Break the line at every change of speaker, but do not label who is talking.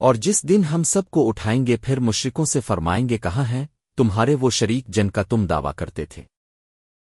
اور جس دن ہم سب کو اٹھائیں گے پھر مشرکوں سے فرمائیں گے کہاں ہیں، تمہارے وہ شریک جن کا تم دعویٰ کرتے تھے۔